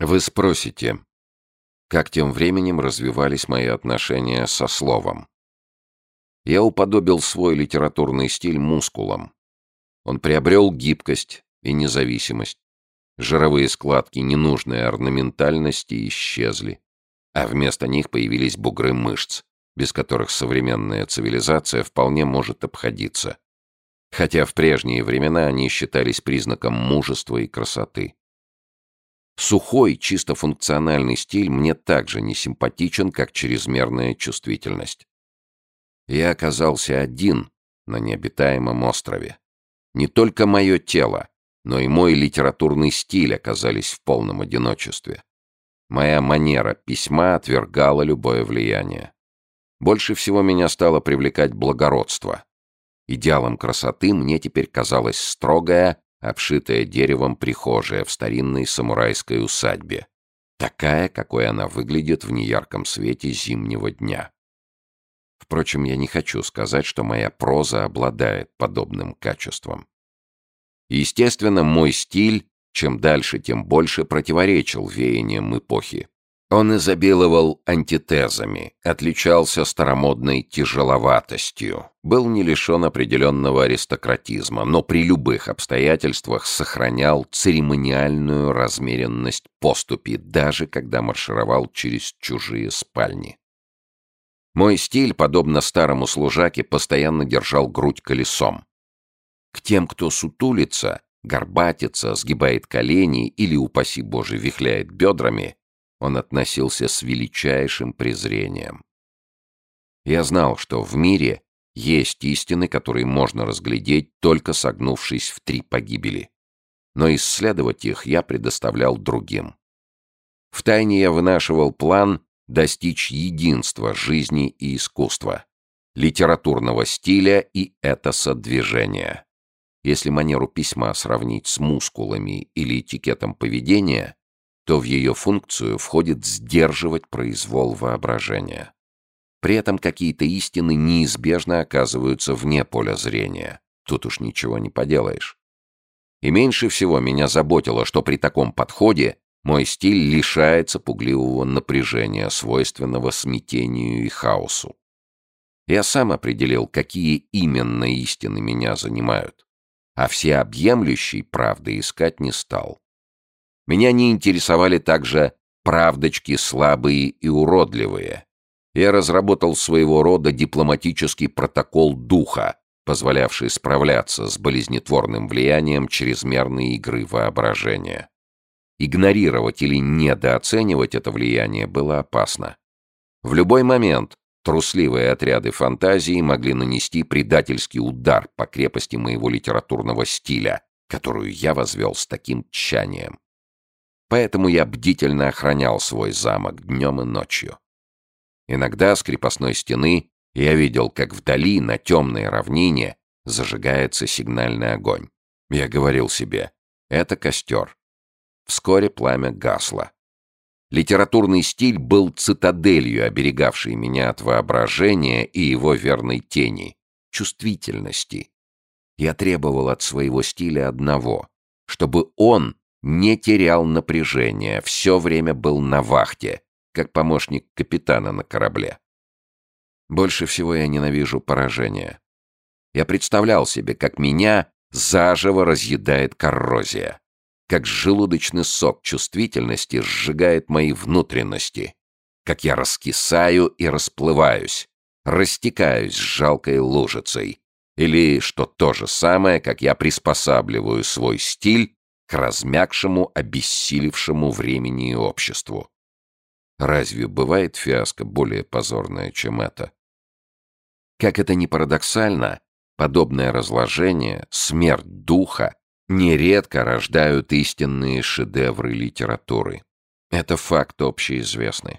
Вы спросите, как тем временем развивались мои отношения со словом. Я уподобил свой литературный стиль мускулам. Он приобрел гибкость и независимость. Жировые складки ненужной орнаментальности исчезли, а вместо них появились бугры мышц, без которых современная цивилизация вполне может обходиться. Хотя в прежние времена они считались признаком мужества и красоты. Сухой, чисто функциональный стиль мне также не симпатичен, как чрезмерная чувствительность. Я оказался один на необитаемом острове. Не только мое тело, но и мой литературный стиль оказались в полном одиночестве. Моя манера письма отвергала любое влияние. Больше всего меня стало привлекать благородство. Идеалом красоты мне теперь казалась строгая, обшитая деревом прихожая в старинной самурайской усадьбе, такая, какой она выглядит в неярком свете зимнего дня. Впрочем, я не хочу сказать, что моя проза обладает подобным качеством. Естественно, мой стиль, чем дальше, тем больше противоречил веяниям эпохи. Он изобиловал антитезами, отличался старомодной тяжеловатостью, был не лишен определенного аристократизма, но при любых обстоятельствах сохранял церемониальную размеренность поступи, даже когда маршировал через чужие спальни. Мой стиль, подобно старому служаке, постоянно держал грудь колесом. К тем, кто сутулится, горбатится, сгибает колени или, упаси Боже, вихляет бедрами, он относился с величайшим презрением. Я знал, что в мире есть истины, которые можно разглядеть, только согнувшись в три погибели. Но исследовать их я предоставлял другим. Втайне я вынашивал план достичь единства жизни и искусства, литературного стиля и этоса движения. Если манеру письма сравнить с мускулами или этикетом поведения, то в ее функцию входит сдерживать произвол воображения. При этом какие-то истины неизбежно оказываются вне поля зрения. Тут уж ничего не поделаешь. И меньше всего меня заботило, что при таком подходе мой стиль лишается пугливого напряжения, свойственного смятению и хаосу. Я сам определил, какие именно истины меня занимают, а всеобъемлющей правды искать не стал. Меня не интересовали также правдочки слабые и уродливые. Я разработал своего рода дипломатический протокол духа, позволявший справляться с болезнетворным влиянием чрезмерной игры воображения. Игнорировать или недооценивать это влияние было опасно. В любой момент трусливые отряды фантазии могли нанести предательский удар по крепости моего литературного стиля, которую я возвел с таким тщанием. Поэтому я бдительно охранял свой замок днем и ночью. Иногда с крепостной стены я видел, как вдали на темной равнине зажигается сигнальный огонь. Я говорил себе, это костер. Вскоре пламя гасло. Литературный стиль был цитаделью, оберегавшей меня от воображения и его верной тени — чувствительности. Я требовал от своего стиля одного — чтобы он не терял напряжения, все время был на вахте, как помощник капитана на корабле. Больше всего я ненавижу поражение. Я представлял себе, как меня заживо разъедает коррозия, как желудочный сок чувствительности сжигает мои внутренности, как я раскисаю и расплываюсь, растекаюсь с жалкой лужицей, или, что то же самое, как я приспосабливаю свой стиль к размягшему, обессилевшему времени и обществу. Разве бывает фиаско более позорное, чем это? Как это ни парадоксально, подобное разложение, смерть духа нередко рождают истинные шедевры литературы. Это факт общеизвестный.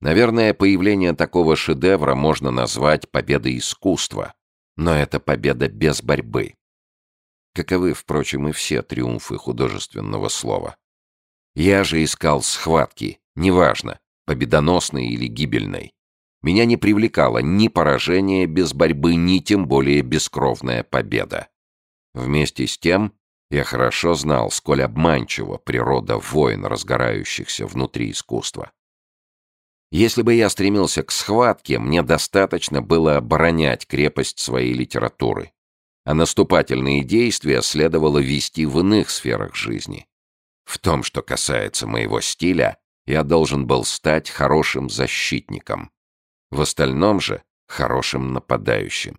Наверное, появление такого шедевра можно назвать победой искусства, но это победа без борьбы. Каковы, впрочем, и все триумфы художественного слова. Я же искал схватки, неважно, победоносной или гибельной. Меня не привлекало ни поражение без борьбы, ни тем более бескровная победа. Вместе с тем, Я хорошо знал, сколь обманчива природа войн, разгорающихся внутри искусства. Если бы я стремился к схватке, мне достаточно было оборонять крепость своей литературы, а наступательные действия следовало вести в иных сферах жизни. В том, что касается моего стиля, я должен был стать хорошим защитником. В остальном же — хорошим нападающим.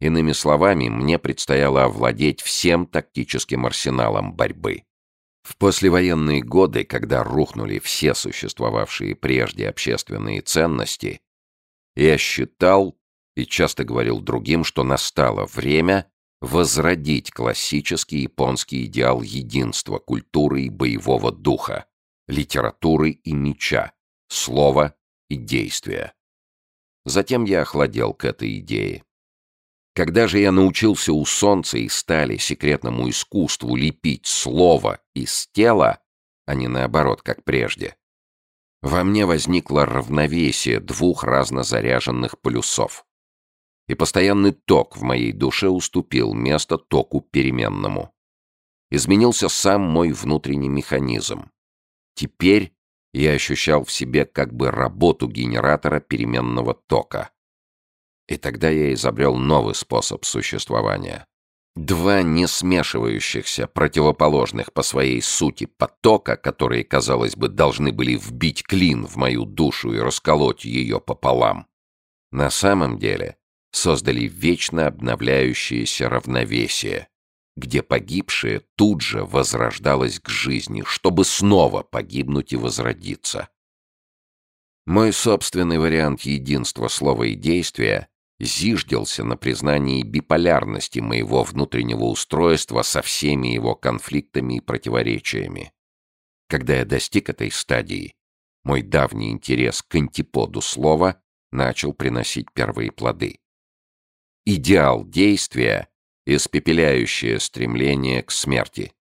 Иными словами, мне предстояло овладеть всем тактическим арсеналом борьбы. В послевоенные годы, когда рухнули все существовавшие прежде общественные ценности, я считал и часто говорил другим, что настало время возродить классический японский идеал единства культуры и боевого духа, литературы и меча, слова и действия. Затем я охладел к этой идее. Когда же я научился у солнца и стали секретному искусству лепить слово из тела, а не наоборот, как прежде, во мне возникло равновесие двух разнозаряженных полюсов. И постоянный ток в моей душе уступил место току переменному. Изменился сам мой внутренний механизм. Теперь я ощущал в себе как бы работу генератора переменного тока. И тогда я изобрел новый способ существования. Два не смешивающихся, противоположных по своей сути потока, которые, казалось бы, должны были вбить клин в мою душу и расколоть ее пополам, на самом деле создали вечно обновляющееся равновесие, где погибшее тут же возрождалось к жизни, чтобы снова погибнуть и возродиться. Мой собственный вариант единства слова и действия зиждился на признании биполярности моего внутреннего устройства со всеми его конфликтами и противоречиями. Когда я достиг этой стадии, мой давний интерес к антиподу слова начал приносить первые плоды. Идеал действия — испепеляющее стремление к смерти,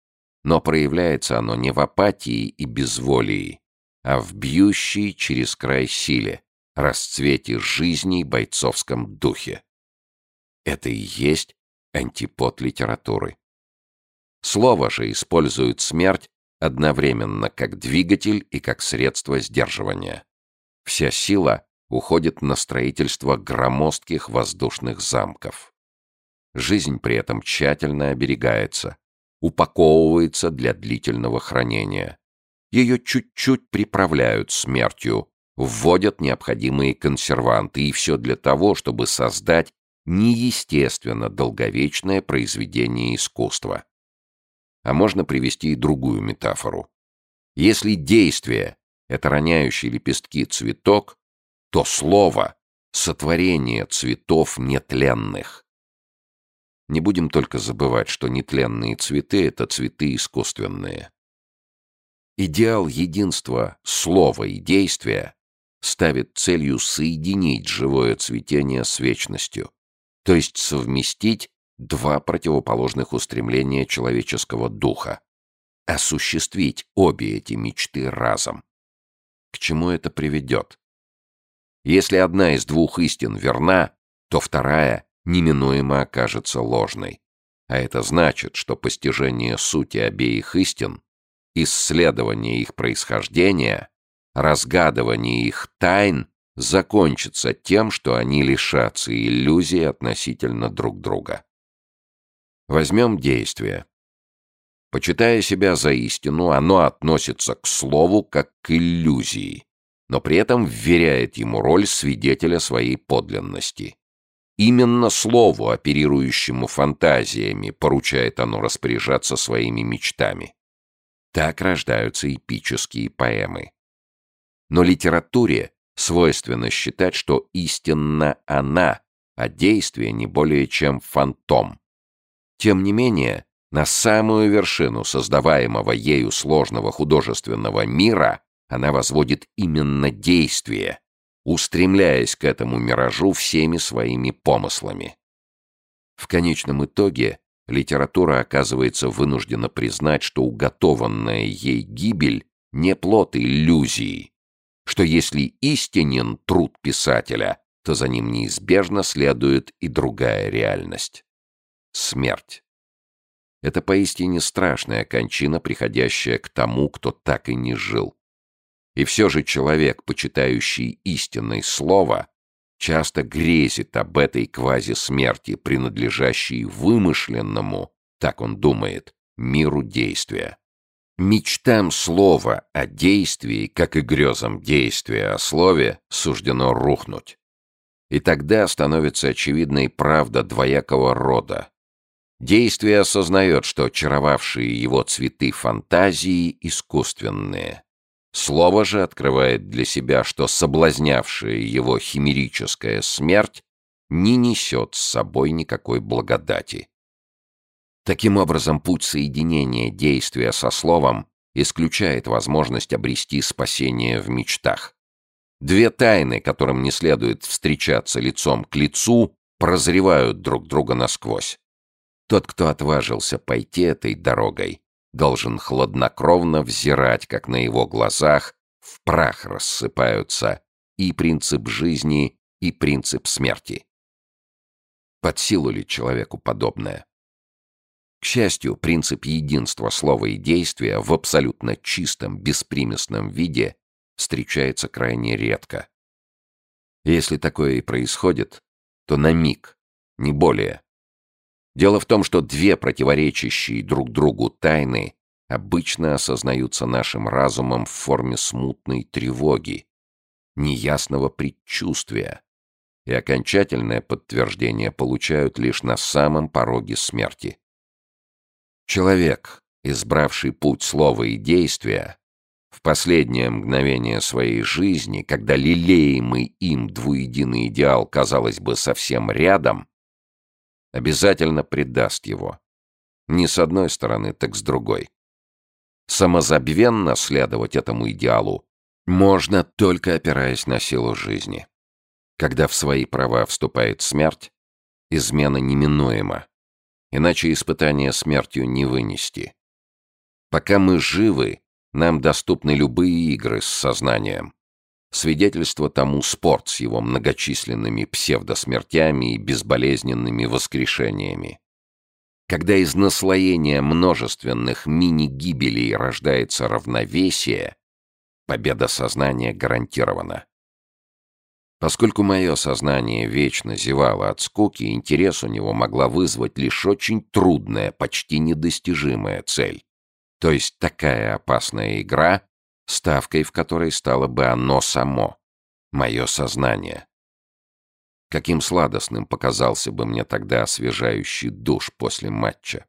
но проявляется оно не в апатии и безволии, а в бьющей через край силе, расцвете жизни бойцовском духе. Это и есть антипод литературы. Слово же использует смерть одновременно как двигатель и как средство сдерживания. Вся сила уходит на строительство громоздких воздушных замков. Жизнь при этом тщательно оберегается, упаковывается для длительного хранения. Ее чуть-чуть приправляют смертью, вводят необходимые консерванты, и все для того, чтобы создать неестественно долговечное произведение искусства. А можно привести и другую метафору. Если действие — это роняющий лепестки цветок, то слово — сотворение цветов нетленных. Не будем только забывать, что нетленные цветы — это цветы искусственные. Идеал единства слова и действия ставит целью соединить живое цветение с вечностью, то есть совместить два противоположных устремления человеческого духа, осуществить обе эти мечты разом. К чему это приведет? Если одна из двух истин верна, то вторая неминуемо окажется ложной. А это значит, что постижение сути обеих истин, исследование их происхождения разгадывание их тайн закончится тем, что они лишатся иллюзий относительно друг друга. Возьмем действие. Почитая себя за истину, оно относится к слову как к иллюзии, но при этом вверяет ему роль свидетеля своей подлинности. Именно слову, оперирующему фантазиями, поручает оно распоряжаться своими мечтами. Так рождаются эпические поэмы. Но литературе свойственно считать, что истинно она, а действие не более чем фантом. Тем не менее, на самую вершину создаваемого ею сложного художественного мира она возводит именно действие, устремляясь к этому миражу всеми своими помыслами. В конечном итоге литература оказывается вынуждена признать, что уготованная ей гибель не плод иллюзии, что если истинен труд писателя, то за ним неизбежно следует и другая реальность — смерть. Это поистине страшная кончина, приходящая к тому, кто так и не жил. И все же человек, почитающий истинное слово, часто грезит об этой квази-смерти, принадлежащей вымышленному, так он думает, миру действия. Мечтам слова о действии, как и грезам действия о слове, суждено рухнуть. И тогда становится очевидной правда двоякого рода. Действие осознает, что очаровавшие его цветы фантазии искусственные. Слово же открывает для себя, что соблазнявшая его химерическая смерть не несет с собой никакой благодати. Таким образом, путь соединения действия со словом исключает возможность обрести спасение в мечтах. Две тайны, которым не следует встречаться лицом к лицу, прозревают друг друга насквозь. Тот, кто отважился пойти этой дорогой, должен хладнокровно взирать, как на его глазах в прах рассыпаются и принцип жизни, и принцип смерти. Под силу ли человеку подобное? К счастью, принцип единства слова и действия в абсолютно чистом, беспримесном виде встречается крайне редко. Если такое и происходит, то на миг, не более. Дело в том, что две противоречащие друг другу тайны обычно осознаются нашим разумом в форме смутной тревоги, неясного предчувствия, и окончательное подтверждение получают лишь на самом пороге смерти. Человек, избравший путь слова и действия, в последнее мгновение своей жизни, когда лелеемый им двуединый идеал, казалось бы, совсем рядом, обязательно предаст его. Не с одной стороны, так с другой. Самозабвенно следовать этому идеалу можно только опираясь на силу жизни. Когда в свои права вступает смерть, измена неминуема. Иначе испытание смертью не вынести. Пока мы живы, нам доступны любые игры с сознанием. Свидетельство тому спорт с его многочисленными псевдосмертями и безболезненными воскрешениями. Когда из наслоения множественных мини-гибелей рождается равновесие, победа сознания гарантирована. Поскольку мое сознание вечно зевало от скуки, интерес у него могла вызвать лишь очень трудная, почти недостижимая цель. То есть такая опасная игра, ставкой в которой стало бы оно само, мое сознание. Каким сладостным показался бы мне тогда освежающий душ после матча.